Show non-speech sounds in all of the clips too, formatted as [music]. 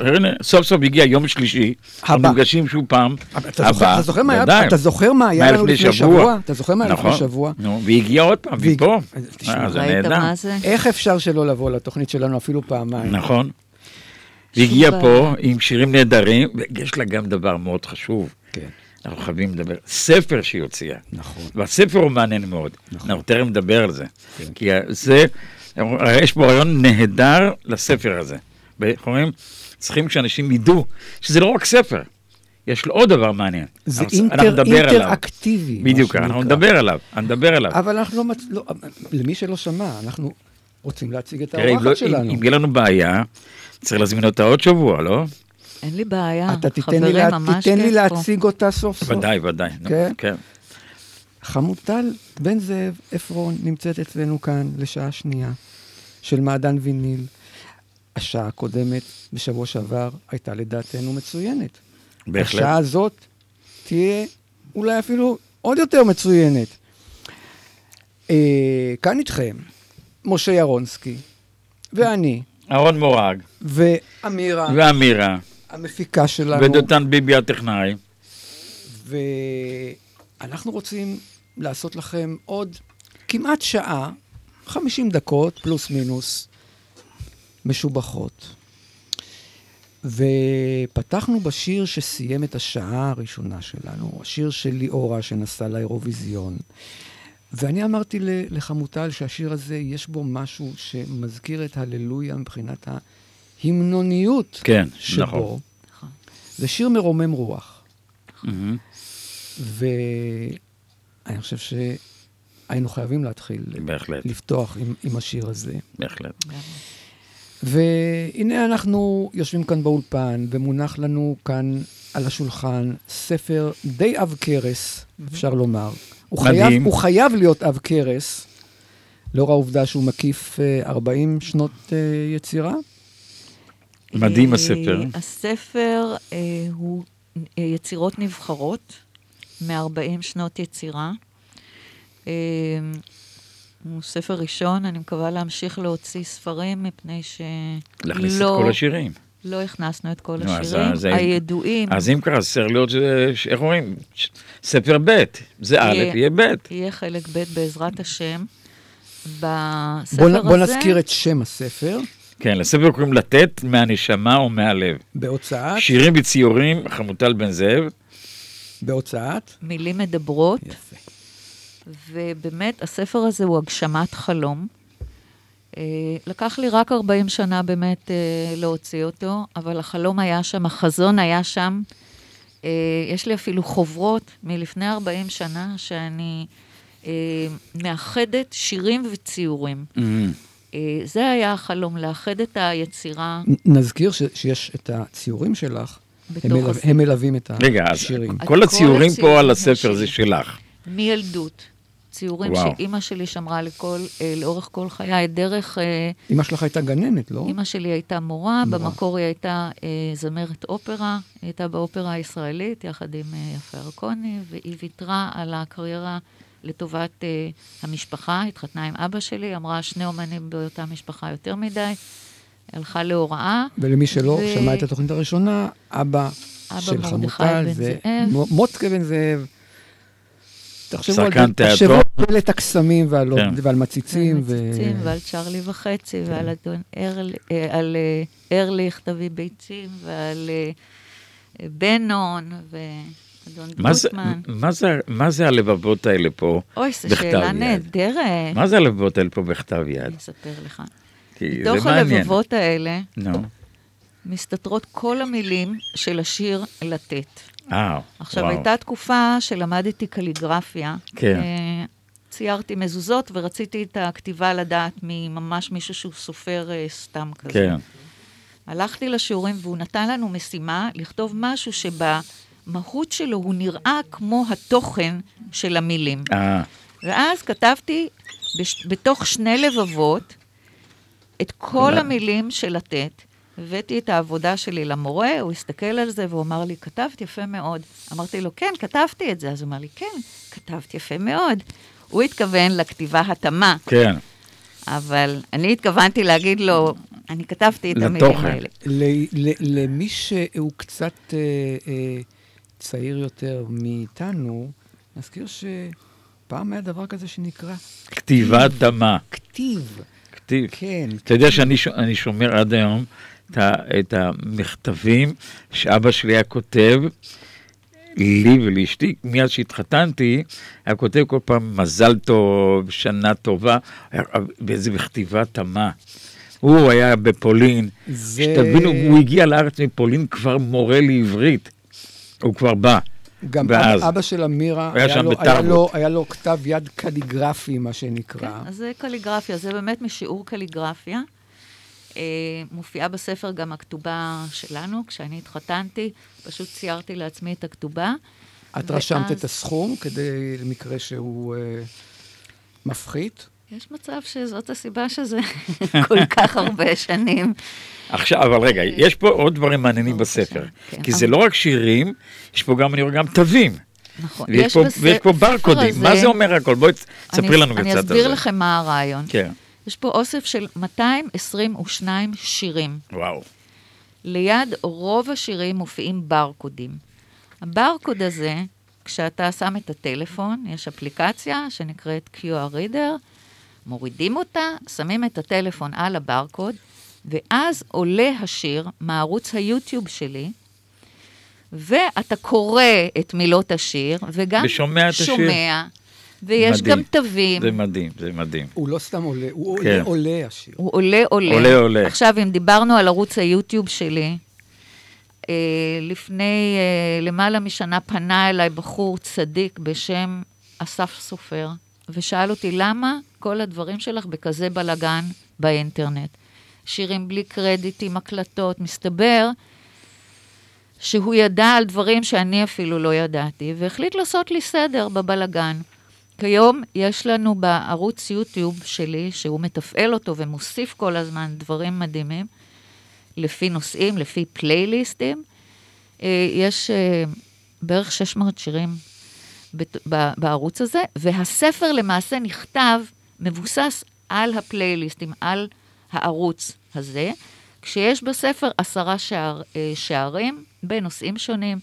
הנה, סוף סוף הגיע יום שלישי, אנחנו נפגשים שוב פעם, הבא, אתה זוכר מה היה לנו לפני שבוע? אתה זוכר מה היה לפני נכון. שבוע? והגיע עוד פעם, מפה, תשמע, זה נהדר. איך אפשר שלא לבוא לתוכנית שלנו אפילו פעמיים? נכון. והגיע פה עם שירים נהדרים, ויש לה גם דבר מאוד חשוב. כן. אנחנו חייבים לדבר, ספר שהיא הוציאה. נכון. והספר הוא מעניין מאוד. נכון. אנחנו תכף נדבר על זה. כן. כי זה, יש פה רעיון נהדר לספר הזה. ואנחנו אומרים, צריכים שאנשים ידעו שזה לא רק ספר, יש לו עוד דבר מעניין. זה אינטר- אנחנו נדבר עליו. אינטראקטיבי. בדיוק. אנחנו נדבר עליו, נדבר עליו. אבל אנחנו לא, מצ- לא, למי שלא שמע, אנחנו רוצים להציג את אם האורחת לא- שלנו. אם יהיה לנו בעיה, צריך להזמין אותה עוד שבוע, לא? אין לי בעיה, אתה תיתן לי, לה, ממש תיתן לי פה. להציג אותה סוף סוף. ודאי, ודאי. נו, כן? כן. חמוטל בן זאב עפרון נמצאת אצלנו כאן לשעה שנייה של מעדן ויניל. השעה הקודמת, בשבוע שעבר, הייתה לדעתנו מצוינת. בהחלט. השעה הזאת תהיה אולי אפילו עוד יותר מצוינת. אה, כאן איתכם, משה ירונסקי, ואני, אהרון מורג, ואמירה, ואמירה, המפיקה שלנו. ודותן ביבי הטכנאי. ואנחנו רוצים לעשות לכם עוד כמעט שעה, 50 דקות, פלוס מינוס, משובחות. ופתחנו בשיר שסיים את השעה הראשונה שלנו, השיר של ליאורה שנסע לאירוויזיון. ואני אמרתי לחמוטל שהשיר הזה, יש בו משהו שמזכיר את הללויה מבחינת ההמנוניות כן, שבו. נכון. נכון. זה שיר מרומם רוח. מהמם. ואני חושב שהיינו חייבים להתחיל בהחלט, לפתוח עם, עם השיר הזה. בהחלט. והנה אנחנו יושבים כאן באולפן, ומונח לנו כאן על השולחן ספר די עב כרס, אפשר לומר. הוא. חייב, הוא חייב להיות עב כרס, לאור העובדה שהוא מקיף אה, 40 שנות אה, יצירה. מדהים אה, הספר. הספר אה, הוא אה, יצירות נבחרות מ-40 שנות יצירה. הוא ספר ראשון, אני מקווה להמשיך להוציא ספרים, מפני להכניס את שלא כל השירים. לא הכנסנו את כל אז השירים זה- הידועים. אז אם ככה, צריך להיות, איך אומרים? ש- ספר ב', זה א', יהיה- יהיה ב'. יהיה חלק ב' בעזרת השם. בספר בוא, הזה... בוא נזכיר את שם הספר, כן, לספר קוראים לתת מהנשמה או מהלב. בהוצאת, שירים וציורים, חמוטל בן זאב. בהוצאת. מילים מדברות. יפה. ובאמת, הספר הזה הוא הגשמת חלום. אה, לקח לי רק 40 שנה באמת אה, להוציא אותו, אבל החלום היה שם, החזון היה שם. אה, יש לי אפילו חוברות מלפני 40 שנה שאני מאחדת שירים וציורים. אה, זה היה החלום, לאחד את היצירה נזכיר ש, שיש את הציורים שלך, הם, מלו. הם מלווים את רגע, אז השירים. כל הציורים פה על הספר. זה שלך. מילדות. ציורים וואו. שאימא שלי שמרה לכל, אה, לאורך כל חיי, דרך... אה, אמא שלך הייתה גננת, לא? אימא שלי הייתה מורה, מורה. במקור היא הייתה אה, זמרת אופרה, היא הייתה באופרה הישראלית, יחד עם אה, יפה ירקוני, והיא ויתרה על הקריירה לטובת אה, המשפחה, התחתנה עם אבא שלי, אמרה, שני אומנים באותה משפחה יותר מדי, הלכה להוראה. ולמי שלא ו- שמע את התוכנית הראשונה, אבא, אבא של בן זה מוטקה בן זאב. תחשבו על. תחשבו פלט הקסמים ועל, כן. ועל מציצים. ועל מציצים, ועל צ'רלי וחצי, ועל אדון ארל, אה, על אה, ארליך, תביא ביצים, ועל אה, בנון, ואדון מה זה- גוטמן. מה זה- מה זה הלבבות האלה פה אוי, זו בכתב שאלה יד? נהדרת. מה זה הלבבות האלה פה בכתב יד? אני אספר לך. בתוך. הלבבות האלה נו, מסתתרות כל המילים של השיר לתת. אה, עכשיו, וואו. הייתה תקופה שלמדתי קליגרפיה. כן. ציירתי מזוזות ורציתי את הכתיבה לדעת מממש מישהו שהוא סופר אה, סתם כזה. כן, הלכתי לשיעורים והוא נתן לנו משימה לכתוב משהו שבמהות שלו הוא נראה כמו התוכן של המילים. אה, ואז כתבתי בש... בתוך שני לבבות את כל. המילים של לתת. הבאתי את העבודה שלי למורה, הוא הסתכל על זה והוא אמר לי, כתבת יפה מאוד. אמרתי לו, כן, כתבתי את זה. אז הוא אמר לי, כן, כתבת יפה מאוד. הוא התכוון לכתיבה התאמה, כן, אבל אני התכוונתי להגיד לו, אני כתבתי את המילים לתוכן. האלה. ל- ל- למי שהוא קצת אה, אה, צעיר יותר מאיתנו, נזכיר שפעם היה דבר כזה שנקרא כתיבה דמה, כתיב. כתיב. כן. אתה יודע שאני שומר עד היום את ה- את המכתבים שאבא שלי היה כותב לי ולאשתי, מאז שהתחתנתי, היה כותב כל פעם מזל טוב, שנה טובה, באיזה בכתיבה תמה. הוא היה בפולין, זה- שתבינו, הוא הגיע לארץ מפולין כבר מורה לעברית. הוא כבר בא. גם ואז? אבא, של אמירה, היה היה, שם לו, היה. לו, היה לו כתב יד קליגרפי, מה שנקרא. כן, אז זה קליגרפיה, זה באמת משיעור קליגרפיה. אה, מופיעה בספר גם הכתובה שלנו, כשאני התחתנתי, פשוט ציירתי לעצמי את הכתובה. את רשמת ואז- את הסכום כדי, למקרה שהוא אה, מפחית. יש מצב שזאת הסיבה שזה [laughs] כל כך הרבה שנים. עכשיו, אבל רגע, יש פה עוד דברים מעניינים בספר. כן. כי זה לא רק שירים, יש פה גם, אני רואה גם תווים. נכון. ויש פה- ויש פה ברקודים. הזה- מה זה אומר הכל? בואי אני- תספרי לנו אני קצת על זה. אסביר לכם מה הרעיון. כן. יש פה אוסף של 222 שירים. וואו. ליד רוב השירים מופיעים ברקודים. הברקוד הזה, כשאתה שם את הטלפון, יש אפליקציה שנקראת QR Reader, מורידים אותה, שמים את הטלפון על הברקוד, ואז עולה השיר מערוץ היוטיוב שלי, ואתה קורא את מילות השיר, וגם ושומע את השיר. ויש מדהים. גם תווים. זה מדהים, זה מדהים. הוא לא סתם עולה, הוא כן. עולה עולה השיר. הוא עולה, עולה. עולה, עולה. עכשיו, אם דיברנו על ערוץ היוטיוב שלי, אה, לפני אה, למעלה משנה פנה אליי בחור צדיק בשם אסף סופר, ושאל אותי, למה כל הדברים שלך בכזה בלגן באינטרנט? שירים בלי קרדיטים, הקלטות, מסתבר שהוא ידע על דברים שאני אפילו לא ידעתי, והחליט לעשות לי סדר בבלגן. כיום יש לנו בערוץ יוטיוב שלי, שהוא מתפעל אותו ומוסיף כל הזמן דברים מדהימים, לפי נושאים, לפי פלייליסטים. אה, יש אה, בערך 600 שירים בערוץ הזה, והספר למעשה נכתב, מבוסס על הפלייליסטים, על הערוץ הזה, כשיש בספר עשרה שער, אה, שערים בנושאים שונים.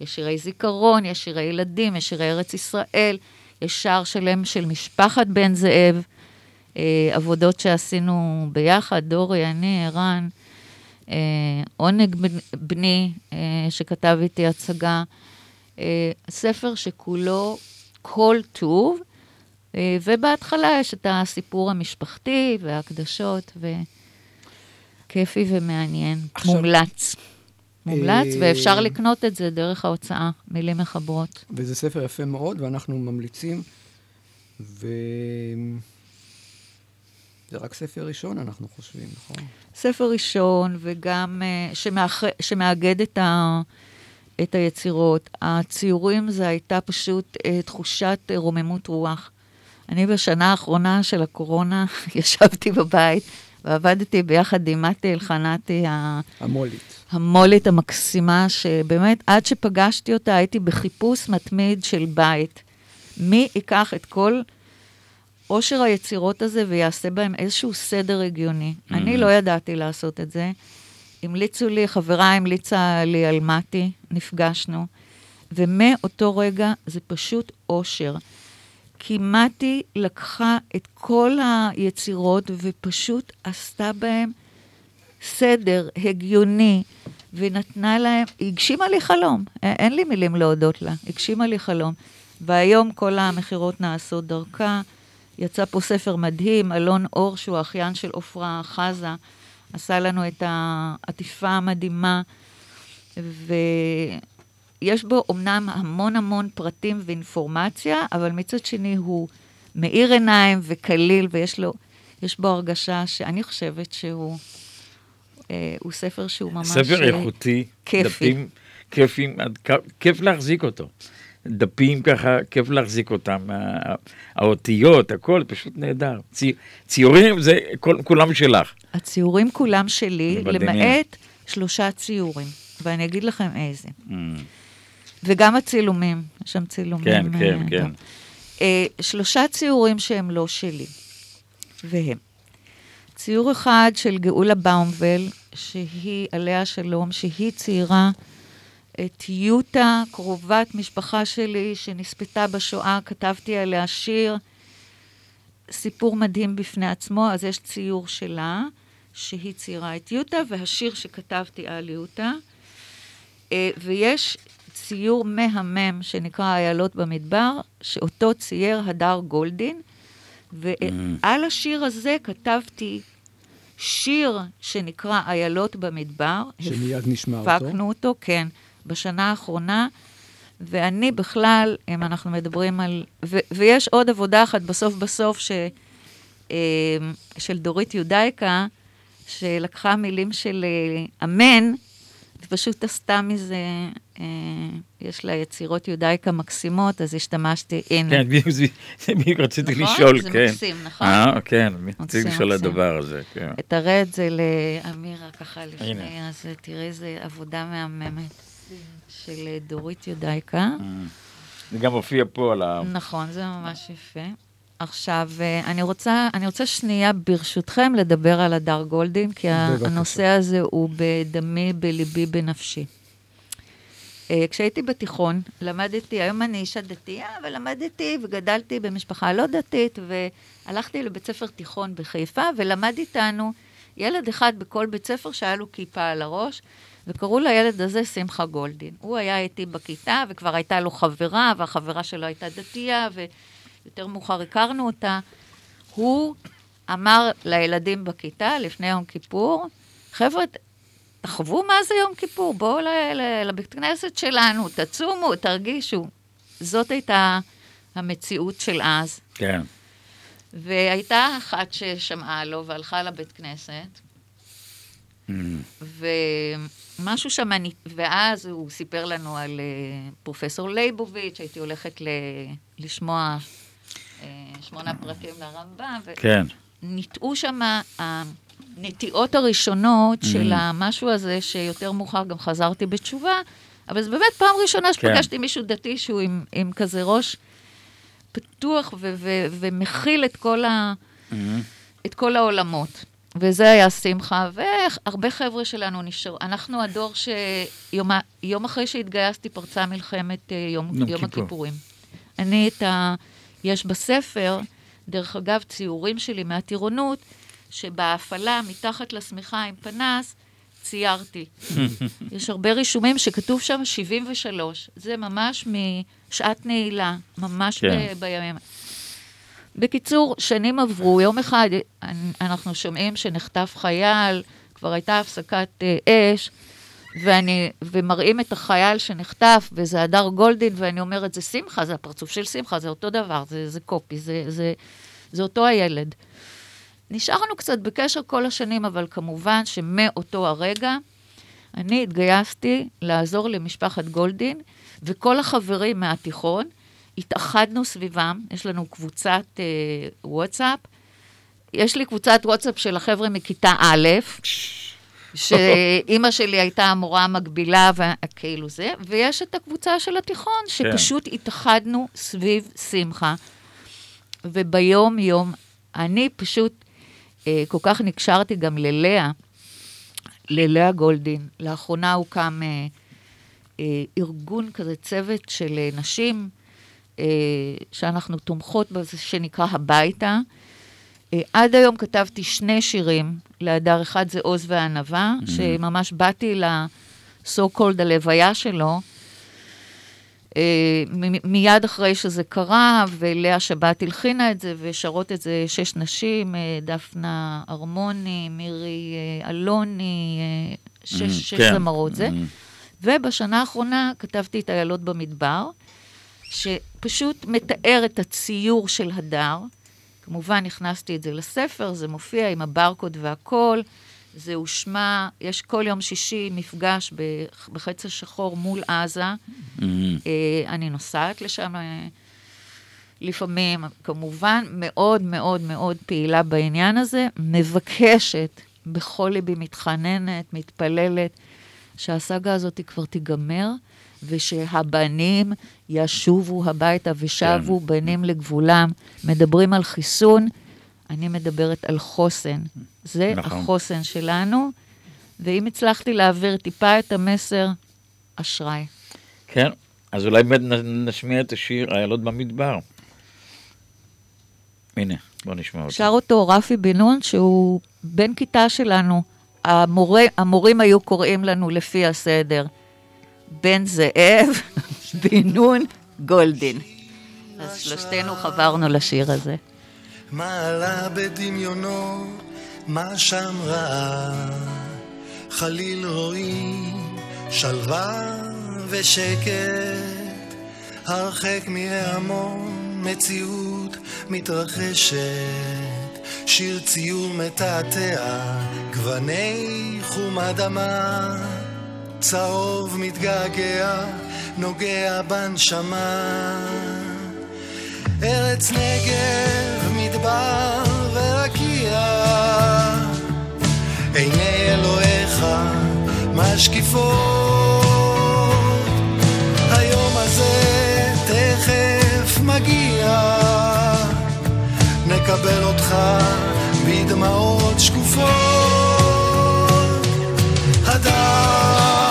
יש שירי זיכרון, יש שירי ילדים, יש שירי ארץ ישראל, יש שער שלם של משפחת בן זאב, אה, עבודות שעשינו ביחד, דורי, אני, ערן, אה, עונג בני, אה, שכתב איתי הצגה. אה, ספר שכולו כל טוב, אה, ובהתחלה יש את הסיפור המשפחתי וההקדשות, וכיפי ומעניין, עכשיו- מומלץ. מומלץ, אה, ואפשר לקנות את זה דרך ההוצאה, מילים מחברות. וזה ספר יפה מאוד, ואנחנו ממליצים. ו... זה רק ספר ראשון, אנחנו חושבים, נכון? ספר ראשון, וגם uh, שמאח... שמאגד את, ה... את היצירות. הציורים זה הייתה פשוט uh, תחושת רוממות רוח. אני בשנה האחרונה של הקורונה [laughs] ישבתי בבית ועבדתי ביחד עם מתי אלחנתי, המולית. המולית המקסימה, שבאמת, עד שפגשתי אותה, הייתי בחיפוש מתמיד של בית. מי ייקח את כל עושר היצירות הזה ויעשה בהם איזשהו סדר הגיוני? אני לא ידעתי לעשות את זה. המליצו לי, חברה המליצה לי על מתי, נפגשנו, ומאותו רגע זה פשוט עושר. כי מתי לקחה את כל היצירות ופשוט עשתה בהם סדר הגיוני, ונתנה להם, היא הגשימה לי חלום, אין לי מילים להודות לה, הגשימה לי חלום. והיום כל המכירות נעשות דרכה. יצא פה ספר מדהים, אלון אור, שהוא האחיין של עפרה חזה, עשה לנו את העטיפה המדהימה, ויש בו אמנם המון המון פרטים ואינפורמציה, אבל מצד שני הוא מאיר עיניים וקליל, ויש לו, יש בו הרגשה שאני חושבת שהוא אה, הוא ספר שהוא ממש... ספר אה, איכותי, כיפי. דפים כיפים, כיף להחזיק אותו. דפים ככה, כיף להחזיק אותם, האותיות, הכל, פשוט נהדר. צי, ציורים זה כל, כולם שלך. הציורים כולם שלי. למעט שלושה ציורים, ואני אגיד לכם איזה. Mm. וגם הצילומים, יש שם צילומים. כן, אה, כן, כן. גם. אה, שלושה ציורים שהם לא שלי, והם. ציור אחד של גאולה באומבל, שהיא, עליה שלום, שהיא ציירה את יוטה, קרובת משפחה שלי, שנספתה בשואה, כתבתי עליה שיר, סיפור מדהים בפני עצמו, אז יש ציור שלה, שהיא ציירה את יוטה, והשיר שכתבתי על יוטה. אה, ויש ציור מהמם שנקרא איילות במדבר, שאותו צייר הדר גולדין, ועל השיר הזה כתבתי שיר שנקרא איילות במדבר. שמיד נשמע אותו. הפקנו אותו, כן, בשנה האחרונה. ואני בכלל, אם אנחנו מדברים על... ו, ויש עוד עבודה אחת בסוף בסוף ש, אה, של דורית יודאיקה, שלקחה מילים של אה, אמן, ופשוט עשתה מזה, יש לה יצירות יודאיקה מקסימות, אז השתמשתי, הנה. כן, בדיוק זה זה רציתי נכון? לשאול, זה כן. מקסים, נכון? אה, כן, רציתי לשאול. הדבר הזה, כן. תראה את זה לאמירה ככה לפני. אז תראה איזה עבודה מהממת של אה, דורית יודאיקה. זה גם מופיע פה על ה... נכון, זה ממש יפה. עכשיו, אה, אני רוצה, אני רוצה שנייה, ברשותכם, לדבר על הדר גולדין, כי בבקשה. הנושא הזה הוא בדמי, בליבי, בנפשי. אה, כשהייתי בתיכון, למדתי, היום אני אישה דתייה, אבל למדתי וגדלתי במשפחה לא דתית, והלכתי לבית ספר תיכון בחיפה, ולמד איתנו ילד אחד בכל בית ספר שהיה לו כיפה על הראש, וקראו לילד הזה שמחה גולדין. הוא היה איתי בכיתה, וכבר הייתה לו חברה, והחברה שלו הייתה דתייה, ויותר מאוחר הכרנו אותה. הוא אמר לילדים בכיתה, לפני יום כיפור, חבר'ה, תחוו מה זה יום כיפור, בואו לבית כנסת שלנו, תצומו, תרגישו. זאת הייתה המציאות של אז. כן. והייתה אחת ששמעה לו והלכה לבית כנסת, ומשהו שם, ואז הוא סיפר לנו על אה, פרופסור ליבוביץ', הייתי הולכת ל- לשמוע אה, שמונה פרקים לרמב"ם, כן. ניטעו שם הנטיעות הראשונות של המשהו הזה, שיותר מאוחר גם חזרתי בתשובה, אבל זו באמת פעם ראשונה שפגשתי מישהו דתי שהוא עם, עם כזה ראש פתוח ו- ו- ומכיל את כל, ה- את כל העולמות. וזה היה שמחה, והרבה חבר'ה שלנו נשארו. אנחנו הדור שיום אחרי שהתגייסתי פרצה מלחמת אה, יום, יום יום כיפור. הכיפורים. אני את ה... יש בספר, דרך אגב, ציורים שלי מהטירונות, שבהפעלה, מתחת לשמיכה עם פנס, ציירתי. [laughs] יש הרבה רישומים שכתוב שם 73. זה ממש משעת נעילה, ממש כן. ב- בימים. בקיצור, שנים עברו, יום אחד אנ- אנחנו שומעים שנחטף חייל, כבר הייתה הפסקת אה, אש, ואני, ומראים את החייל שנחטף, וזה הדר גולדין, ואני אומרת, זה שמחה, זה הפרצוף של שמחה, זה אותו דבר, זה, זה קופי, זה, זה, זה אותו הילד. נשארנו קצת בקשר כל השנים, אבל כמובן שמאותו הרגע אני התגייסתי לעזור למשפחת גולדין, וכל החברים מהתיכון התאחדנו סביבם, יש לנו קבוצת אה, וואטסאפ. יש לי קבוצת וואטסאפ של החבר'ה מכיתה א', שאימא שלי הייתה המורה המקבילה, וכאילו זה, ויש את הקבוצה של התיכון, שפשוט התאחדנו סביב שמחה. וביום-יום, אני פשוט כל כך נקשרתי גם ללאה, ללאה גולדין. לאחרונה הוקם אה, אה, ארגון כזה, צוות של אה, נשים, אה, שאנחנו תומכות בזה, שנקרא הביתה. אה, עד היום כתבתי שני שירים להדר, אחד זה עוז וענווה, שממש באתי ל-so called הלוויה שלו, אה, מיד אחרי שזה קרה, ולאה שבת הלחינה את זה, ושרות את זה שש נשים, אה, דפנה ארמוני, מירי אה, אלוני, אה, שש, Mm, שש כן. זמרות זה. Mm. ובשנה האחרונה כתבתי את איילות במדבר, שפשוט מתאר את הציור של הדר. כמובן, הכנסתי את זה לספר, זה מופיע עם הברקוד והכול. זה הושמע, יש כל יום שישי מפגש בח- בחץ השחור מול עזה. Mm. אה, אני נוסעת לשם אה, לפעמים, כמובן, מאוד מאוד מאוד פעילה בעניין הזה, מבקשת, בכל ליבי מתחננת, מתפללת, שהסאגה הזאת כבר תיגמר, ושהבנים ישובו הביתה ושבו כן. בנים לגבולם. מדברים על חיסון, אני מדברת על חוסן. זה נכון. החוסן שלנו, ואם הצלחתי להעביר טיפה את המסר, אשריי. כן, אז אולי באמת נשמיע את השיר איילות במדבר. הנה, בוא נשמע אותו. שר אותו רפי בן נון, שהוא בן כיתה שלנו. המורה, המורים היו קוראים לנו לפי הסדר. בן זאב, [laughs] בן נון, גולדין. אז שלושתנו חברנו לשיר הזה. מעלה בדמיונו מה שם ראה, חליל רואים שלווה ושקט, הרחק מהמון מציאות מתרחשת, שיר ציור מתעתע, גווני חום אדמה, צהוב מתגעגע, נוגע בנשמה. ארץ נגב, מדבר ורקיע, עיני אלוהיך משקיפות. היום הזה תכף מגיע, לקבל אותך בדמעות שקופות. הדר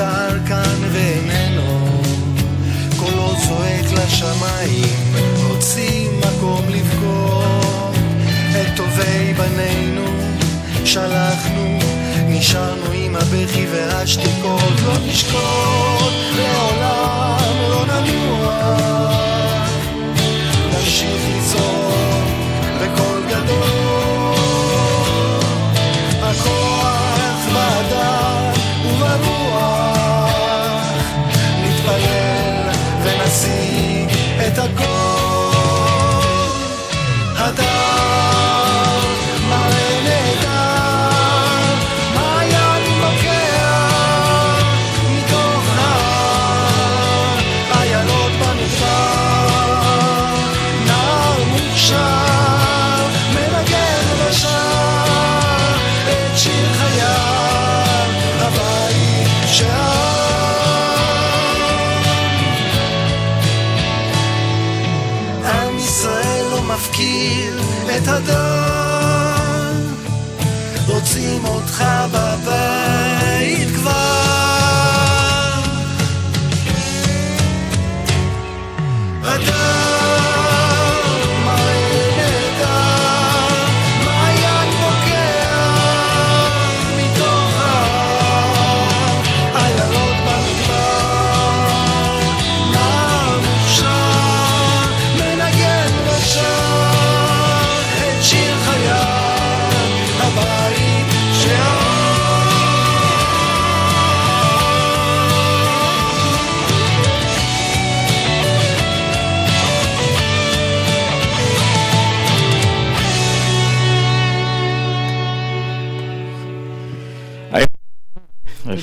הטל כאן ואיננו, קולו צועק לשמיים, רוצים מקום לבכור, את טובי בנינו שלחנו, נשארנו עם הבכי והשתיקות, לא נשקוט, לעולם לא ננוח. נמשיך לצעוק tako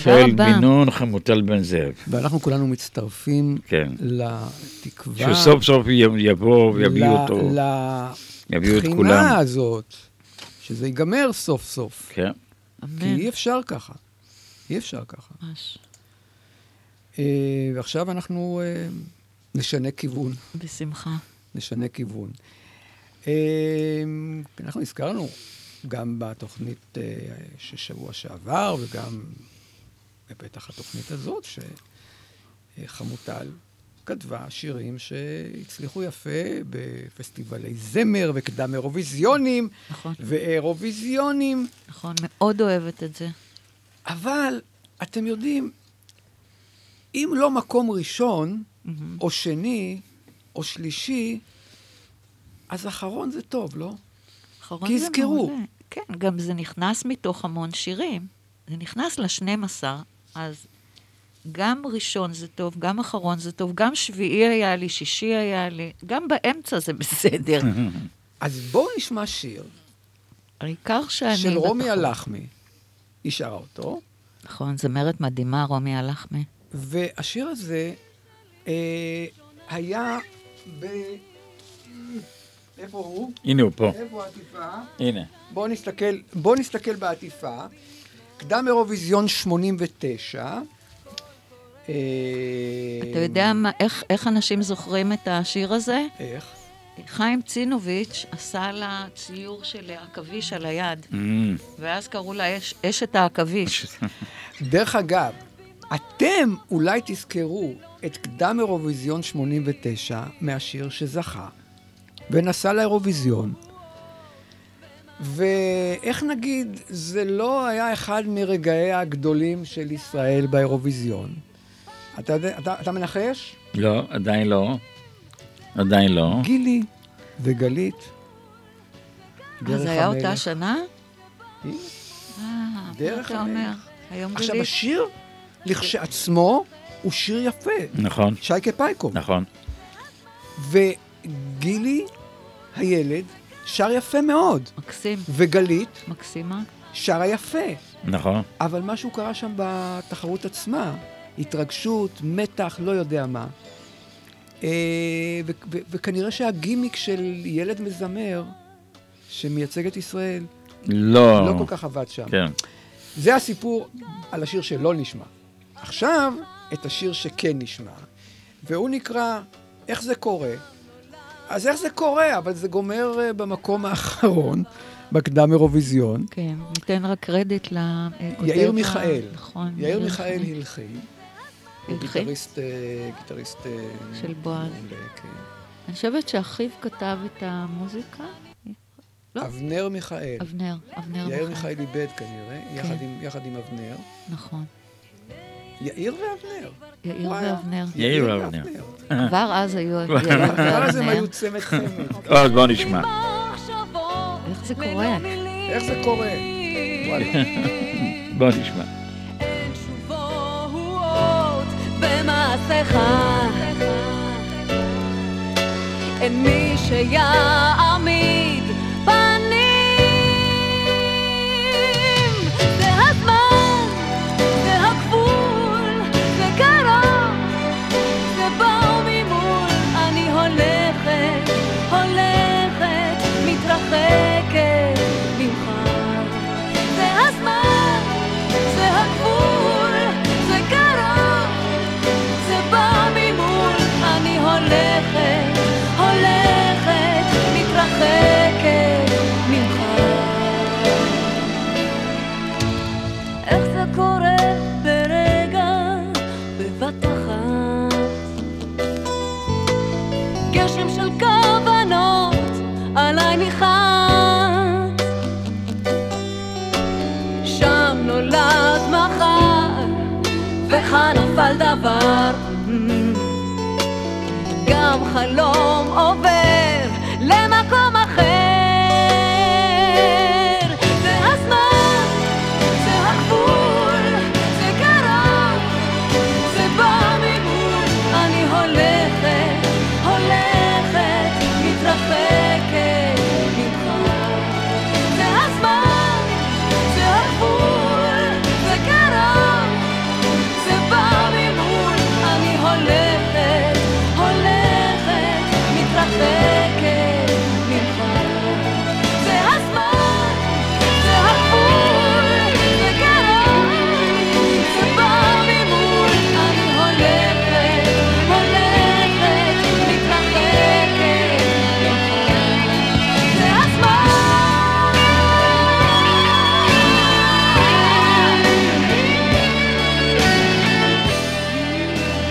רפאל רבה. בן נון, חמוטל בן זאב. ואנחנו כולנו מצטרפים כן. לתקווה. שהוא סוף יבוא ויביאו ל- אותו. יביאו את לבחינה כולם. הזאת, שזה ייגמר סוף סוף. כן. כי אמן. אי אפשר ככה. אי אפשר ככה. ממש. אה, ועכשיו אנחנו אה, נשנה כיוון. בשמחה. נשנה כיוון. אה, אנחנו הזכרנו גם בתוכנית אה, של שבוע שעבר וגם בפתח התוכנית הזאת, שחמוטל כתבה שירים שהצליחו יפה בפסטיבלי זמר וקדם אירוויזיונים נכון. ואירוויזיונים. נכון, מאוד אוהבת את זה. אבל אתם יודעים, אם לא מקום ראשון, או שני, או שלישי, אז אחרון זה טוב, לא? אחרון כי זה יזכרו. מעולה. כן, גם זה נכנס מתוך המון שירים. זה נכנס ל-12, אז גם ראשון זה טוב, גם אחרון זה טוב, גם שביעי היה לי, שישי היה לי, גם באמצע זה [laughs] בסדר. אז בואו נשמע שיר העיקר שאני... של רומי בתחום. הלחמי. היא שרה אותו, נכון, זמרת מדהימה, רומי הלחמי. והשיר הזה אה, היה ב... איפה הוא? הנה הוא פה. איפה העטיפה? הנה. בואו נסתכל, בוא נסתכל בעטיפה. קדם אירוויזיון 89. אה, אתה יודע מה, איך, איך אנשים זוכרים את השיר הזה? איך? חיים צינוביץ' עשה לה ציור של עכביש על היד, Mm, ואז קראו לה אש, אשת העכביש. דרך אגב, אתם אולי תזכרו את קדם אירוויזיון 89 מהשיר שזכה ונסע לאירוויזיון. ואיך נגיד, זה לא היה אחד מרגעיה הגדולים של ישראל באירוויזיון. אתה, יודע- אתה, אתה מנחש? לא, עדיין לא. עדיין לא. גילי וגלית. אז דרך זה היה אותה המלך. שנה? היא? אה, דרך אתה אומר? המלך. היום עכשיו, גיליתי. השיר לכשעצמו הוא שיר יפה. נכון, שייקה פייקוב. נכון. וגילי, הילד, שר יפה מאוד. מקסים, וגלית מקסימה. שרה יפה. נכון. אבל משהו קרה שם בתחרות עצמה, התרגשות, מתח, לא יודע מה. אה, וכנראה שהגימיק של ילד מזמר, שמייצג את ישראל, לא. לא כל כך עבד שם. כן. זה הסיפור על השיר שלא נשמע. עכשיו, את השיר שכן נשמע, והוא נקרא "איך זה קורה". אז איך זה קורה? אבל זה גומר אה, במקום האחרון, בקדם אירוויזיון. כן, ניתן רק קרדיט לכותב. יאיר ה- מיכאל. נכון. יאיר מיכאל הלחין. הוא? גיטריסט, אה, גיטריסט... אה, של בועז. כן. אני חושבת שאחיו כתב את המוזיקה. לא? אבנר מיכאל. אבנר, אבנר יאיר מיכאל. מיכאל איבד כנראה, כן. יחד עם אבנר. נכון. יאיר ואבנר. יאיר. ואבנר. יאיר ואבנר. כבר אז היו יאיר כבר אז הם ואבנר. היו צמד חמד. עוד בוא נשמע. איך זה קורה? איך זה קורה? בוא נשמע. תשובות במעשיך. אין מי שיעמיד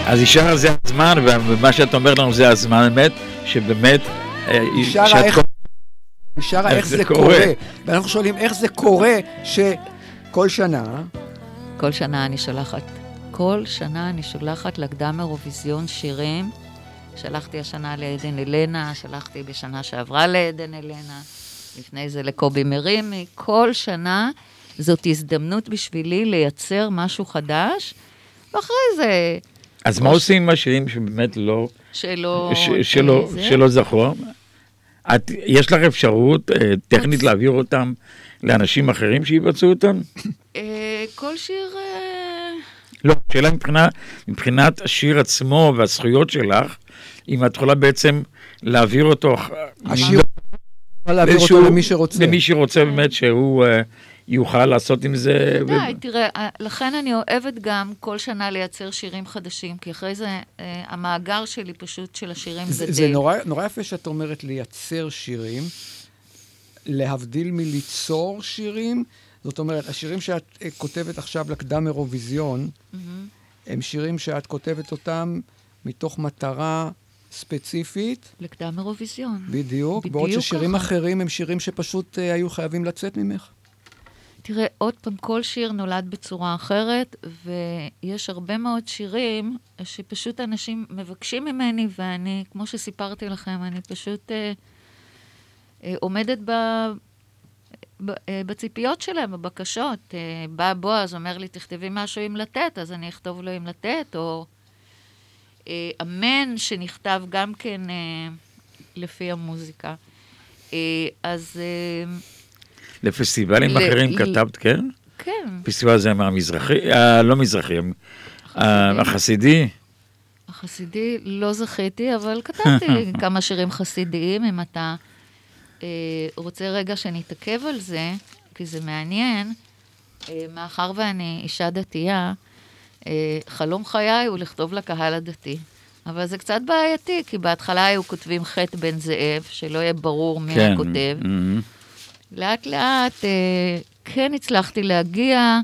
אז היא שרה זה הזמן, ומה שאת אומרת לנו זה הזמן, באמת, שבאמת... אה, שאת איך- איך איך זה זה קורה. קורה. ואנחנו שואלים איך זה קורה שכל שנה, כל שנה אני שולחת, כל שנה אני שולחת לקדם אירוויזיון שירים. שלחתי השנה לעדן אלנה, שלחתי בשנה שעברה לעדן אלנה, לפני זה לקובי מרימי. כל שנה זאת הזדמנות בשבילי לייצר משהו חדש, ואחרי זה אז מה עושים עם השירים שבאמת לא... שלא... ש- שלא, זכו. את, יש לך אפשרות אה, טכנית להעביר אותם לאנשים אחרים שיבצעו אותם? אה, כל שיר... אה, לא, שאלה מבחינה, מבחינת השיר עצמו והזכויות שלך, אם את יכולה בעצם להעביר אותו... השיר יכולה להעביר אותו למי שרוצה. למי שרוצה באמת שהוא אה, יוכל לעשות עם זה... די, תראה, אה, לכן אני אוהבת גם כל שנה לייצר שירים חדשים, כי אחרי זה אה, המאגר שלי פשוט של השירים זה, גדל. זה נורא, נורא יפה שאת אומרת לייצר שירים, להבדיל מליצור שירים. זאת אומרת, השירים שאת אה, כותבת עכשיו לקדם אירוויזיון, מהמם. הם שירים שאת כותבת אותם מתוך מטרה ספציפית, לקדם אירוויזיון. בדיוק, בעוד בדיוק ששירים ככה. אחרים הם שירים שפשוט אה, היו חייבים לצאת ממך. תראה, עוד פעם, כל שיר נולד בצורה אחרת, ויש הרבה מאוד שירים שפשוט אנשים מבקשים ממני, ואני, כמו שסיפרתי לכם, אני פשוט אה, אה, עומדת ב, ב- אה, בציפיות שלהם, בבקשות. אה, בא בועז, אומר לי, תכתבי משהו עם לתת, אז אני אכתוב לו עם לתת, או אה, אמן, שנכתב גם כן אה, לפי המוזיקה. אה, אז אה, לפסטיבלים ל- אחרים ל- כתבת, כן? כן, פסטיבל זה מהמזרחי, הלא מזרחי, ה- החסידי. החסידי לא זכיתי, אבל כתבתי [laughs] כמה שירים חסידיים, אם אתה אה, רוצה רגע שנתעכב על זה, כי זה מעניין. אה, מאחר ואני אישה דתייה, אה, חלום חיי הוא לכתוב לקהל הדתי. אבל זה קצת בעייתי, כי בהתחלה היו כותבים חטא בן זאב, שלא יהיה ברור מי כן. הכותב. mhm. לאט לאט אה, כן הצלחתי להגיע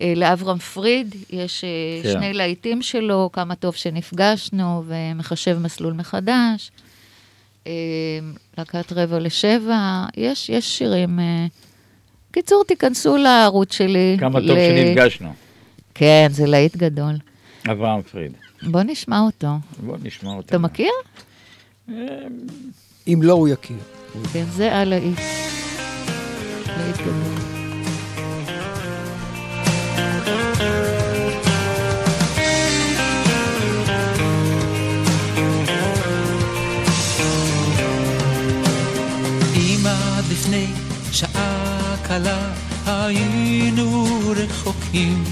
אה, לאברהם פריד, יש אה, כן. שני להיטים שלו, כמה טוב שנפגשנו, ומחשב מסלול מחדש. אה, להקת רבע לשבע, יש, יש שירים. אה, קיצור, תיכנסו לערוץ שלי. כמה טוב ל- שנפגשנו. כן, זה להיט גדול. אברהם פריד. בוא נשמע אותו. בוא נשמע אותו. אתה מכיר? אם לא, הוא יכיר. כן, זה הלהיט. להיט עד לפני שעה קלה היינו רחוקים.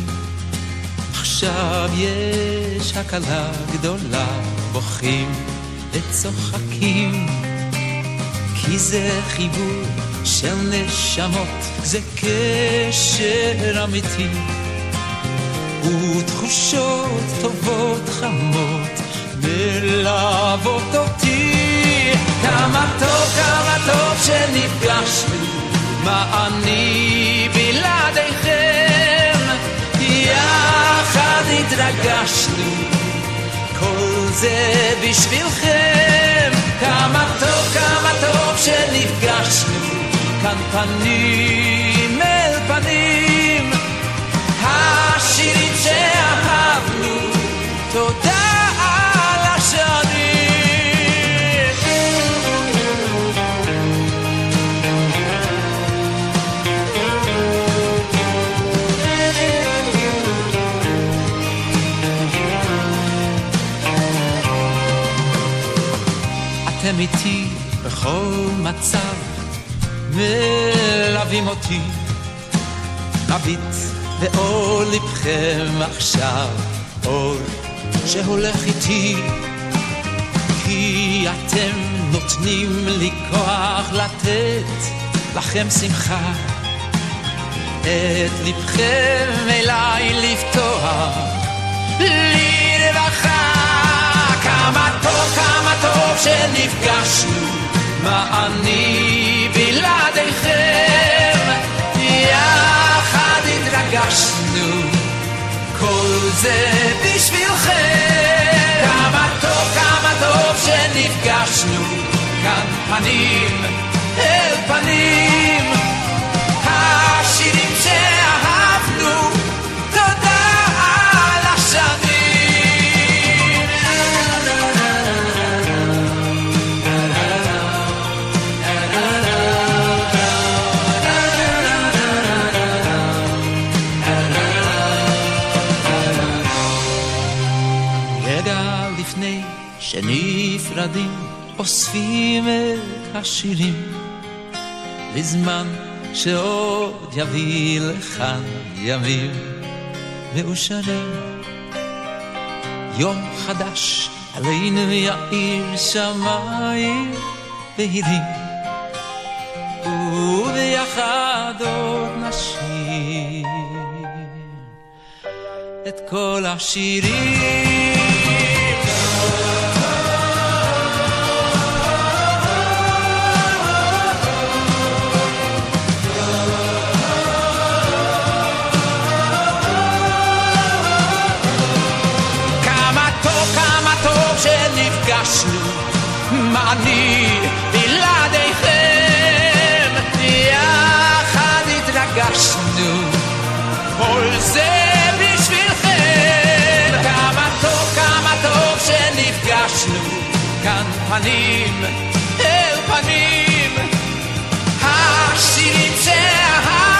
עכשיו יש הקלה גדולה בוכים וצוחקים. כי זה חיבור של נשמות זה קשר אמיתי. ותחושות טובות חמות מלוות אותי. כמה טוב, כמה טוב שנפגשנו מה אני בלעדיכם? יחד התרגשנו כל זה בשבילכם. כמה טוב, כמה טוב שנפגשנו כאן פנים אל פנים השירים שאהבנו, תודה על השנים. אתם איתי בכל מצב, מלווים אותי. מביט באור לבכם עכשיו, אור שהולך איתי, כי אתם נותנים לי כוח לתת לכם שמחה, את לבכם אליי לפתוח, לרווחה. כמה טוב, כמה טוב שנפגשנו, מה אני בלעדיכם, יחד התרגשנו, כל זה בשבילכם. כמה טוב, כמה טוב שנפגשנו, כאן פנים אל פנים, השירים, בזמן שעוד יביא לכאן ימים מאושרים. יום חדש עלינו יאיר שמיים בהירים, וביחד עוד נשיר את כל השירים. מה אני בלעדיכם, יחד התרגשנו, כל זה בשבילכם. כמה טוב, כמה טוב שנפגשנו, כאן פנים אל פנים, השירים שאהבנו,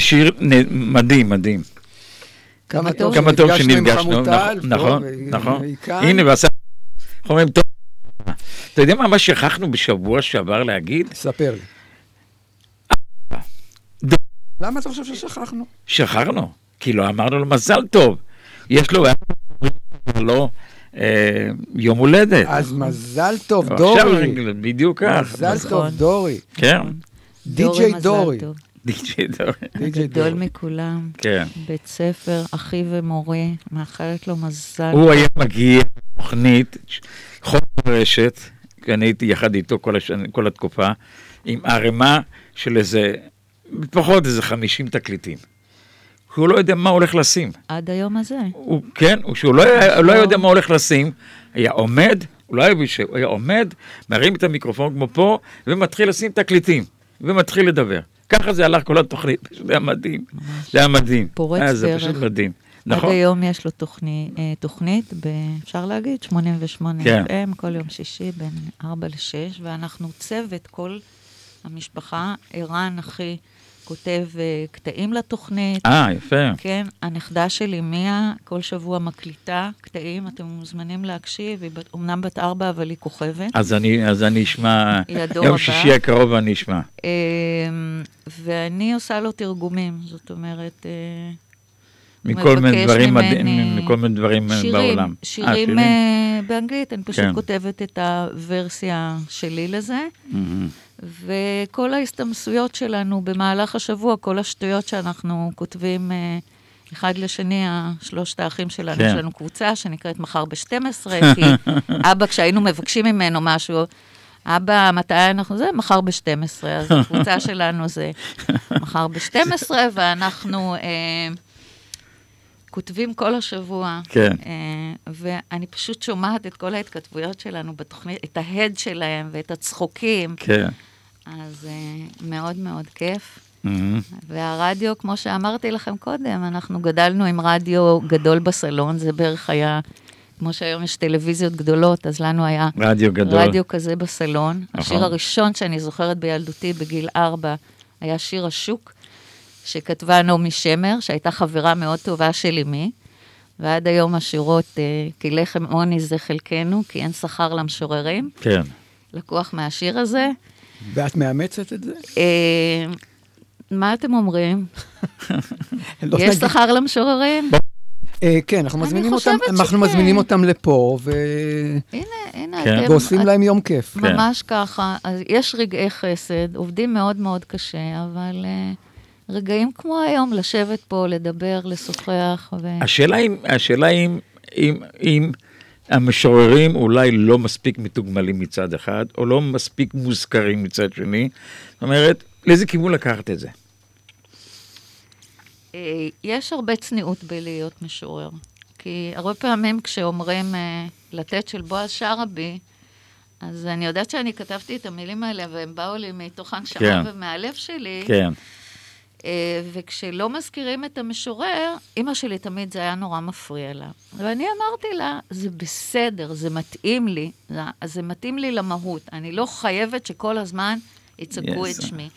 זה שיר מדהים, מדהים. כמה טוב כמה טוב שנפגשנו עם חמוטל, נכון, נכון. הנה, ועשה, איך אומרים, טוב. אתה יודע מה, מה שכחנו בשבוע שעבר להגיד? ספר לי. למה אתה חושב ששכחנו? שכחנו, כי לא אמרנו לו מזל טוב. יש לו, לא, אה, יום הולדת. אז מזל טוב, עכשיו, דורי. בדיוק כך. מזל טוב, דורי. כן, די.ג'יי דורי. די.ג'יי דורי. די.ג'יי גדול. מכולם. כן. בית ספר, אחי ומורי, מאחלת לו מזל. הוא היה מגיע לתוכנית חוק רשת, כי אני הייתי יחד איתו כל, השנה, כל התקופה, עם ערימה של איזה, לפחות איזה 50 תקליטים. הוא לא יודע מה הולך לשים. עד היום הזה. הוא, כן, הוא שהוא לא, היה, לא יודע מה הולך לשים, היה עומד, הוא לא הוא היה עומד, מרים את המיקרופון כמו פה, ומתחיל לשים תקליטים, ומתחיל לדבר. ככה זה הלך כל התוכנית, [laughs] פשוט היה מדהים. זה היה מדהים. פורץ זה דרך. פשוט מדהים. עד נכון. היום יש לו תוכני, אה, תוכנית, ב, אפשר להגיד, 88 כן. FM, כל יום שישי בין 4 ל-6, ואנחנו צוות, כל המשפחה, ערן, אחי, כותב אה, קטעים לתוכנית. אה, יפה. כן, הנכדה שלי, מיה, כל שבוע מקליטה קטעים, אתם מוזמנים להקשיב, היא אומנם בת ארבע, אבל היא כוכבת. אז אני, אז אני אשמע, יום הבא. שישי הקרוב אני אשמע. אמ, ואני עושה לו תרגומים, זאת אומרת, אה, מכל מיני דברים, ממני מכל מיני דברים שירים, בעולם. אה, שירים אה, באנגלית, אני פשוט כן. כותבת את הוורסיה שלי לזה, מהמם. וכל ההסתמסויות שלנו במהלך השבוע, כל השטויות שאנחנו כותבים אה, אחד לשני, שלושת האחים שלנו, כן. יש לנו קבוצה שנקראת מחר ב-12, כי [laughs] אבא, כשהיינו מבקשים ממנו משהו, אבא, מתי אנחנו זה? מחר ב-12. אז הקבוצה [laughs] שלנו זה מחר ב-12, ואנחנו אה, כותבים כל השבוע. כן. אה, ואני פשוט שומעת את כל ההתכתבויות שלנו בתוכנית, את ההד שלהם ואת הצחוקים. כן. אז אה, מאוד מאוד כיף. מהמם. והרדיו, כמו שאמרתי לכם קודם, אנחנו גדלנו עם רדיו גדול בסלון, זה בערך היה, כמו שהיום יש טלוויזיות גדולות, אז לנו היה רדיו גדול. רדיו כזה בסלון. נכון. השיר הראשון שאני זוכרת בילדותי בגיל ארבע היה שיר השוק, שכתבה נעמי שמר, שהייתה חברה מאוד טובה של אמי, ועד היום השירות, אה, כי לחם עוני זה חלקנו, כי אין שכר למשוררים, כן. לקוח מהשיר הזה. ואת מאמצת את זה? אה, מה אתם אומרים? [laughs] לא יש שכר למשוררים? אה, כן, אנחנו מזמינים אותם, אנחנו. מזמינים אותם לפה, ו- הנה, הנה, כן. אתם... ועושים את- להם יום כיף. כן. ממש ככה. אז יש רגעי חסד, עובדים מאוד מאוד קשה, אבל uh, רגעים כמו היום, לשבת פה, לדבר, לשוחח, ו... השאלה אם, השאלה אם, אם, אם המשוררים אולי לא מספיק מתוגמלים מצד אחד, או לא מספיק מוזכרים מצד שני. זאת אומרת, לאיזה כיוון לקחת את זה? אה, יש הרבה צניעות בלהיות משורר. כי הרבה פעמים כשאומרים אה, לתת של בועז שרעבי, אז אני יודעת שאני כתבתי את המילים האלה, והם באו לי מתוך הנשמה כן. ומהלב שלי. כן, וכשלא מזכירים את המשורר, אימא שלי תמיד זה היה נורא מפריע לה. ואני אמרתי לה, זה בסדר, זה מתאים לי, זה, זה מתאים לי למהות. אני לא חייבת שכל הזמן יצעקו Yes. את שמי.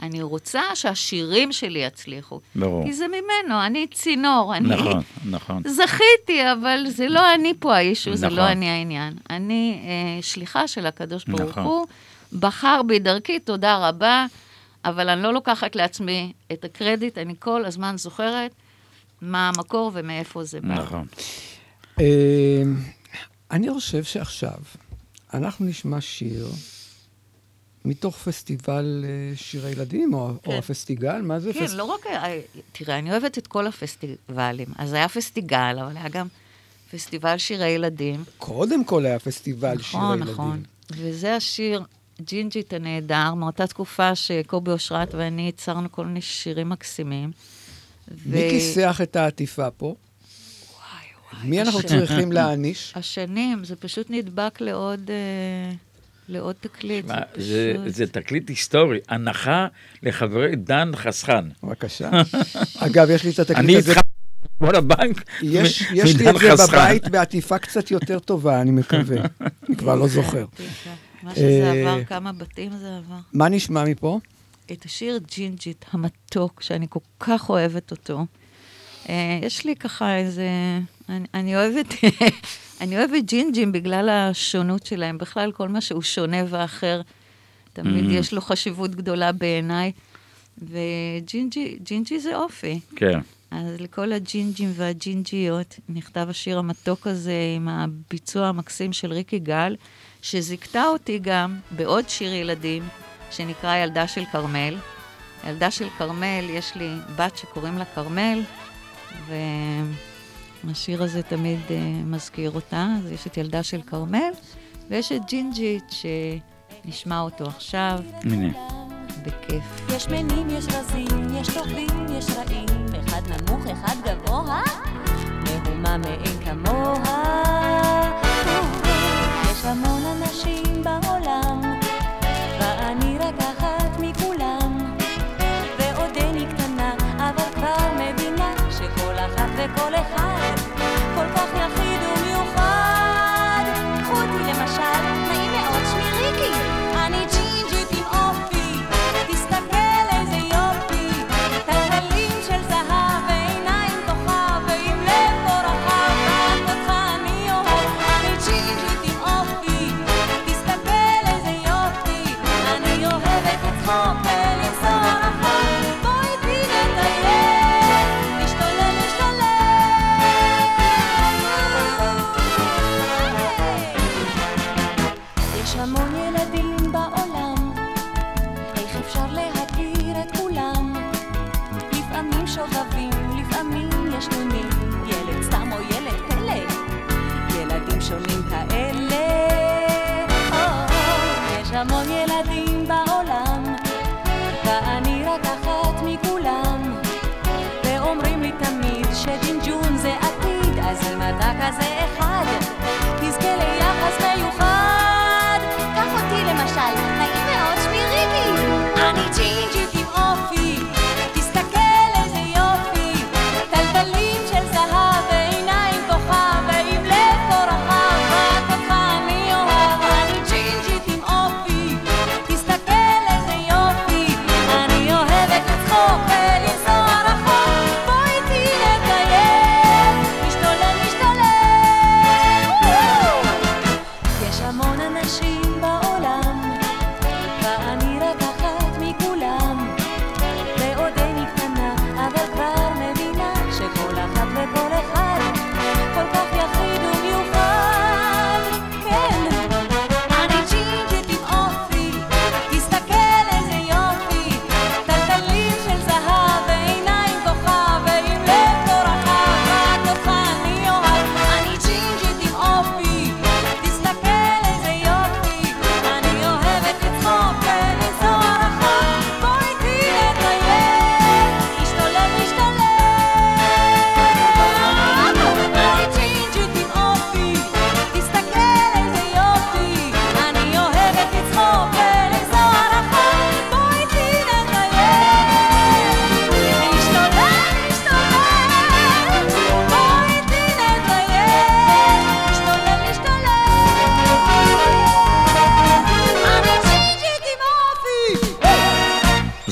אני רוצה שהשירים שלי יצליחו. ברור. כי זה ממנו, אני צינור, אני נכון, נכון. זכיתי, אבל זה לא אני פה האישו, זה נכון. לא אני העניין. אני אה, שליחה של הקדוש ברוך נכון. הוא, בחר בי דרכי, תודה רבה, אבל אני לא לוקחת לעצמי את הקרדיט, אני כל הזמן זוכרת מה המקור ומאיפה זה בא. נכון. אה, אני חושב שעכשיו אנחנו נשמע שיר מתוך פסטיבל אה, שירי ילדים, או, כן. או הפסטיגל, מה זה? כן, פס- לא רק... אה, תראה, אני אוהבת את כל הפסטיבלים. אז היה פסטיגל, אבל היה גם פסטיבל שירי ילדים. קודם כל היה פסטיבל שירי נכון, ילדים. נכון. וזה השיר ג'ינג'ית הנהדר, מאותה תקופה שקובי אושרת ואני יצרנו כל מיני שירים מקסימים. מי כיסח את העטיפה פה? מי אנחנו השנים. צריכים להעניש? השנים, זה פשוט נדבק לעוד, אה, לעוד תקליט. שמע, זה זה, פשוט... זה תקליט היסטורי, הנחה לחברי דן חסכן. בבקשה. [laughs] אגב, יש לי את אני התקליט הזה. איתך כמו לבנק, יש, יש לי את זה חסכן. בבית בעטיפה קצת יותר טובה, אני מקווה. אני כבר לא זוכר. מה שזה אה, עבר, כמה בתים זה עבר. מה נשמע מפה? את השיר ג'ינג'ית המתוק, שאני כל כך אוהבת אותו. אה, יש לי ככה איזה... אני, אני אוהבת... [laughs] אני אוהבת ג'ינג'ים בגלל השונות שלהם. בכלל, כל מה שהוא שונה ואחר, תמיד אמהם. יש לו חשיבות גדולה בעיניי. וג'ינג'י ג'ינג'י זה אופי. כן. אז לכל הג'ינג'ים והג'ינג'יות נכתב השיר המתוק הזה עם הביצוע המקסים של ריקי גל, שזיכתה אותי גם בעוד שיר ילדים, שנקרא ילדה של כרמל. ילדה של כרמל, יש לי בת שקוראים לה כרמל, והשיר הזה תמיד uh, מזכיר אותה. אז יש את ילדה של כרמל, ויש את ג'ינג'ית, שנשמע אותו עכשיו, הנה. בכיף. יש שמנים, יש רזים, יש טובים, יש רעים, אחד נמוך, אחד גבוה, מהומה מאין כמוה. יש המון אנשים בעולם,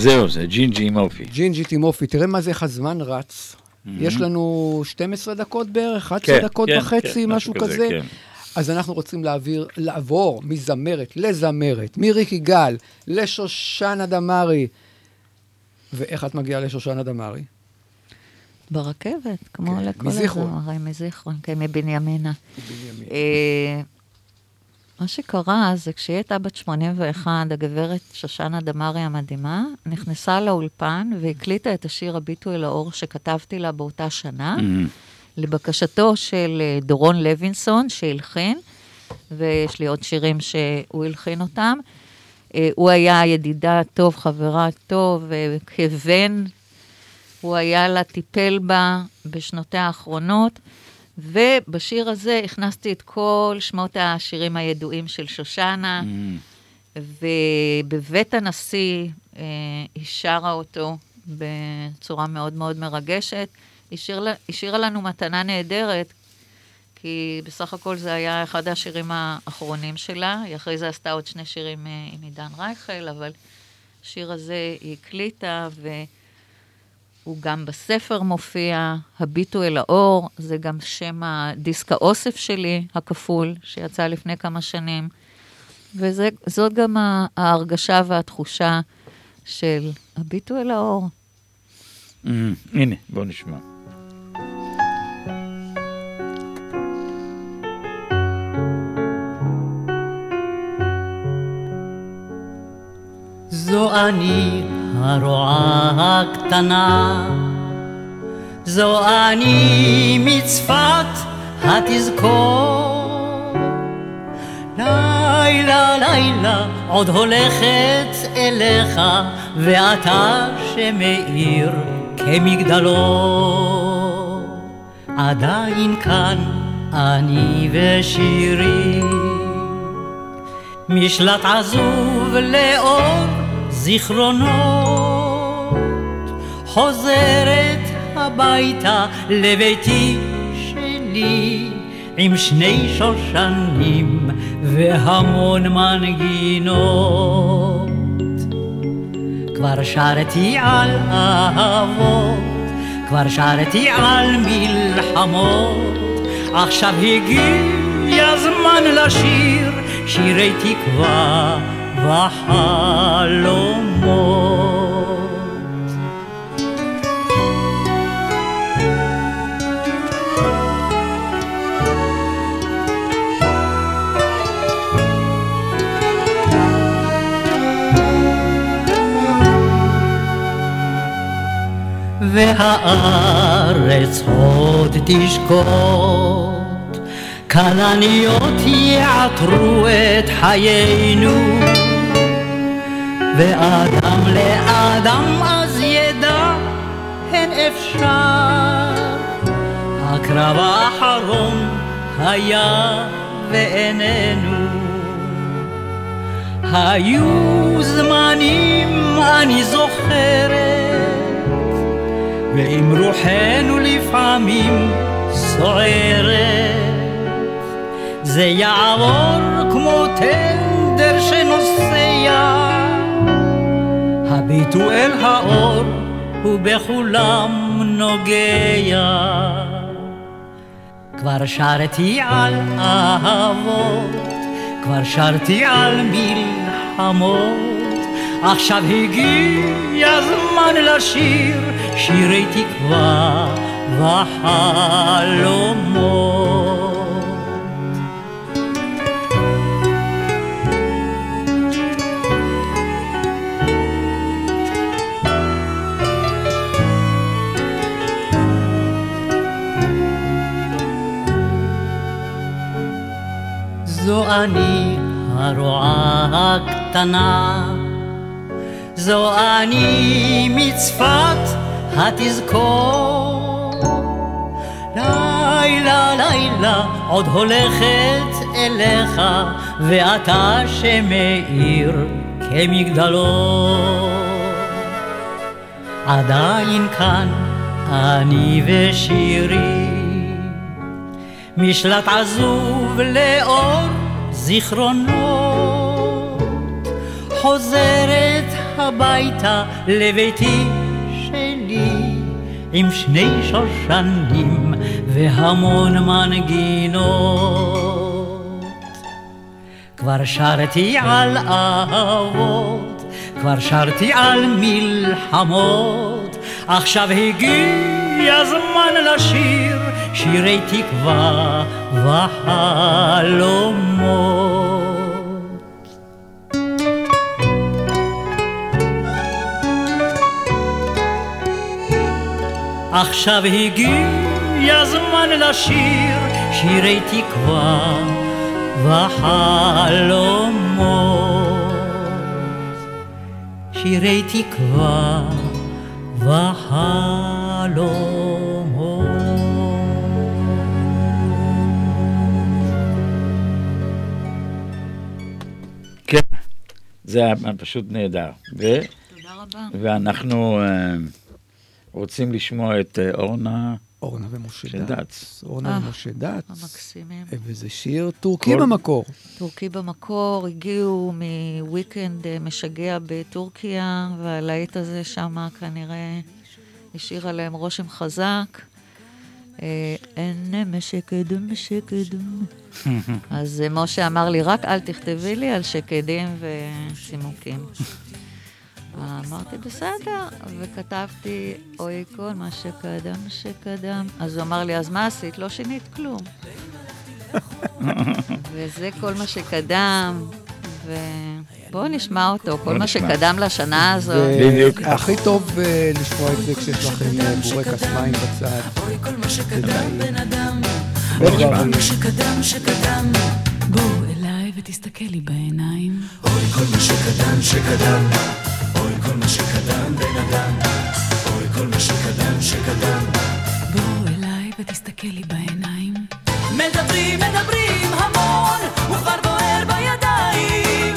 זהו, זה ג'ינג'י עם אופי. ג'ינג'ית עם אופי, תראה מה זה איך הזמן רץ. יש לנו 12 דקות בערך, 11 כן, דקות כן, וחצי, כן, משהו כזה, כזה. כן. אז אנחנו רוצים להעביר, לעבור מזמרת לזמרת, מריקי גל לשושנה דמארי. ואיך את מגיעה לשושנה דמארי? ברכבת, כמו כן, לכל. הזמרים, מזיכרון, כן, מבנימינה. אה, מה שקרה זה כשהיא הייתה בת 81, הגברת שושנה דמארי המדהימה, נכנסה לאולפן והקליטה את השיר "הביטו אל האור" שכתבתי לה באותה שנה, לבקשתו של אה, דורון לוינסון, שהלחין, ויש לי עוד שירים שהוא הלחין אותם. אה, הוא היה ידידה טוב, חברה טוב, אה, כבן. הוא היה לה, טיפל בה בשנותיה האחרונות, ובשיר הזה הכנסתי את כל שמות השירים הידועים של שושנה, ובבית הנשיא אה, היא שרה אותו בצורה מאוד מאוד מרגשת. היא השאירה, השאירה לנו מתנה נהדרת, כי בסך הכל זה היה אחד השירים האחרונים שלה. היא אחרי זה עשתה עוד שני שירים אה, עם עידן רייכל, אבל השיר הזה היא הקליטה, והוא גם בספר מופיע, הביטו אל האור, זה גם שם הדיסק האוסף שלי, הכפול, שיצא לפני כמה שנים. וזאת גם ההרגשה והתחושה של הביטו אל האור. Mm, הנה, בואו נשמע. זו אני הרועה הקטנה, זו אני מצפת התזכור. לילה לילה עוד הולכת אליך, ואתה שמאיר כמגדלו. עדיין כאן אני ושירי, משלט עזוב לאור זיכרונות, חוזרת הביתה לביתי שלי, עם שני שושנים והמון מנגינות. כבר שרתי על אהבות, כבר שרתי על מלחמות, עכשיו הגיע הזמן לשיר שירי תקווה וחלומות. והארץ עוד תשקוט, כלניות יעטרו את חיינו, ואדם לאדם אז ידע הן אפשר. הקרב האחרון היה ואיננו. היו זמנים אני זוכרת ועם רוחנו לפעמים סוערת. זה יעבור כמו טנדר שנוסע, הביטו אל האור ובכולם נוגע. כבר שרתי על אהבות, כבר שרתי על מלחמות, עכשיו הגיע הזמן לשיר שירי תקווה וחלומות. זו אני הרועה הקטנה זו אני מצפת התזכור. לילה לילה עוד הולכת אליך, ואתה שמאיר כמגדלו. עדיין כאן אני ושירי, משלט עזוב לאור זיכרונות, חוזרת הביתה לביתי שלי עם שני שושנים והמון מנגינות. כבר שרתי על אהבות, כבר שרתי על מלחמות, עכשיו הגיע הזמן לשיר שירי תקווה וחלומות. עכשיו הגיע הזמן לשיר שירי תקווה וחלומות. שירי תקווה וחלומות. כן, זה היה פשוט נהדר. ו... תודה רבה. ואנחנו אה, רוצים לשמוע את אה, אורנה אורנה ומשה. דץ. אורנה אה, ומשה דץ. המקסימים. וזה שיר טורקי כל- במקור. טורקי במקור, הגיעו מוויקנד משגע בטורקיה, והלהיט הזה שם כנראה השאיר עליהם רושם חזק. אה, אין משקדם משקדם. [laughs] אז אה, משה אמר לי, רק אל תכתבי לי על שקדים וצימוקים. [laughs] אמרתי, בסדר, וכתבתי, אוי, כל מה שקדם, שקדם. אז הוא אמר לי, אז מה עשית? לא שינית כלום. [laughs] וזה כל מה שקדם, ובואו נשמע אותו, כל מה. שקדם לשנה הזאת. בדיוק. הכי טוב אה, לשמוע את זה כשיש לכם אה, בורקס מים בצד. בדברים. שקדם, שקדם, בוא אליי ותסתכל לי בעיניים. בוא אליי ותסתכל לי בעיניים. מדברים, מדברים המון, וכבר בוער בידיים.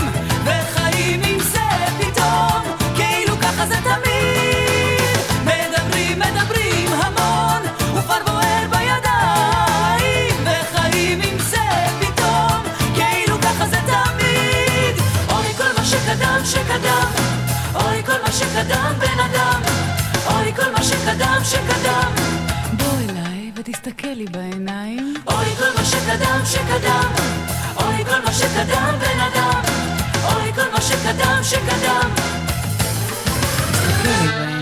שקדם בן אדם. אוי, כל מה שקדם, שקדם. בוא אליי ותסתכל לי בעיניים. אוי, כל מה שקדם, שקדם. אוי, כל מה שקדם בן אדם. אוי, כל מה שקדם, שקדם. תסתכל לי בעיניים.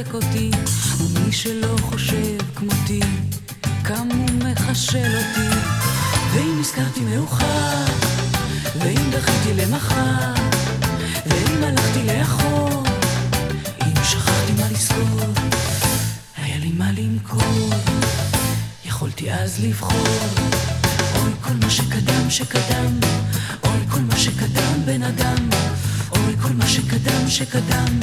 מחזק אותי, ומי שלא חושב כמותי, כמה הוא מחשל אותי. ואם נזכרתי מאוחר, ואם דחיתי למחר, ואם הלכתי לאחור, אם שכחתי מה לזכור, היה לי מה למכור, יכולתי אז לבחור. אוי, כל מה שקדם, שקדם, אוי, כל מה שקדם בן אדם, אוי, כל מה שקדם, שקדם.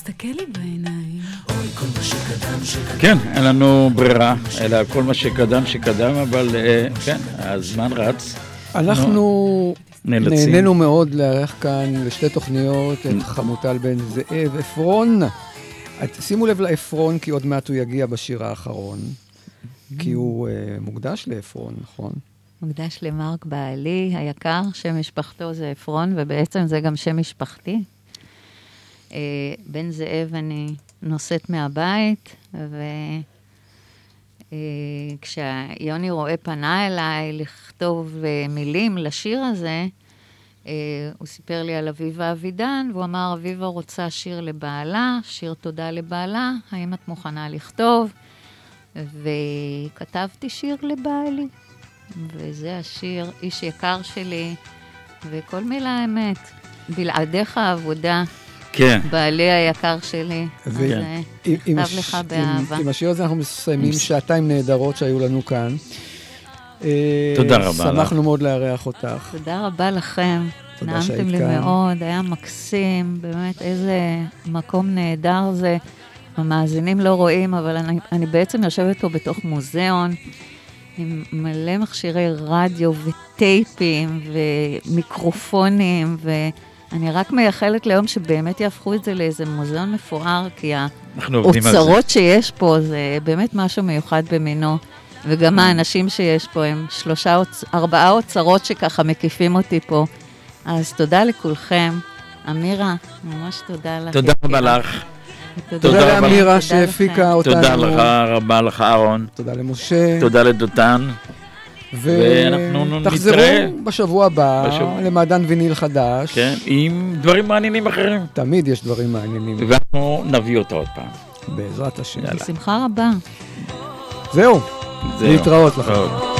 ותסתכל לי בעיניים. אוי, כל מה שקדם, שקדם. כן, אין לנו ברירה, אלא כל מה שקדם שקדם, אבל אה, כן, הזמן רץ. אנחנו. נהנינו מאוד לארח כאן לשתי תוכניות את חמוטל בן זאב עפרון. שימו לב לעפרון, כי עוד מעט הוא יגיע בשיר האחרון. כי הוא אה, מוקדש לעפרון, נכון? מוקדש למרק בעלי היקר, שם משפחתו זה עפרון, ובעצם זה גם שם משפחתי. אה, בן זאב אני נושאת מהבית, וכשיוני רואה פנה אליי לכתוב אה, מילים לשיר הזה, אה, הוא סיפר לי על אביבה אבידן, והוא אמר, אביבה רוצה שיר לבעלה, שיר תודה לבעלה, האם את מוכנה לכתוב? וכתבתי שיר לבעלי. וזה השיר, איש יקר שלי, וכל מילה אמת. בלעדיך העבודה, כן. בעלי היקר שלי. אז ו- אה, עם- עם נכתב הש- לך עם- באהבה. עם השיר הזה אנחנו מסיימים עם- שעתיים נהדרות שהיו לנו כאן. אה, תודה רבה שמחנו מאוד לארח אותך. תודה רבה לכם. תודה נעמתם לי כאן. מאוד, היה מקסים, באמת איזה מקום נהדר זה. המאזינים לא רואים, אבל אני, אני בעצם יושבת פה בתוך מוזיאון עם מלא מכשירי רדיו וטייפים ומיקרופונים, ואני רק מייחלת ליום שבאמת יהפכו את זה לאיזה מוזיאון מפואר, כי. האוצרות שיש פה זה באמת משהו מיוחד במינו. וגם האנשים שיש פה הם שלושה, ארבעה אוצרות שככה מקיפים אותי פה. אז תודה לכולכם. אמירה, ממש תודה לך. תודה רבה. לך. תודה. לאמירה. שהפיקה אותנו. תודה לך רבה לך, אהרון. תודה למשה. תודה לדותן. ואנחנו תחזרו נתראה. בשבוע הבא בשבוע. למעדן ויניל חדש. כן, עם דברים מעניינים אחרים. תמיד יש דברים מעניינים. ואנחנו נביא אותה עוד פעם. בעזרת השם. בשמחה רבה. זהו, זהו. להתראות לכם.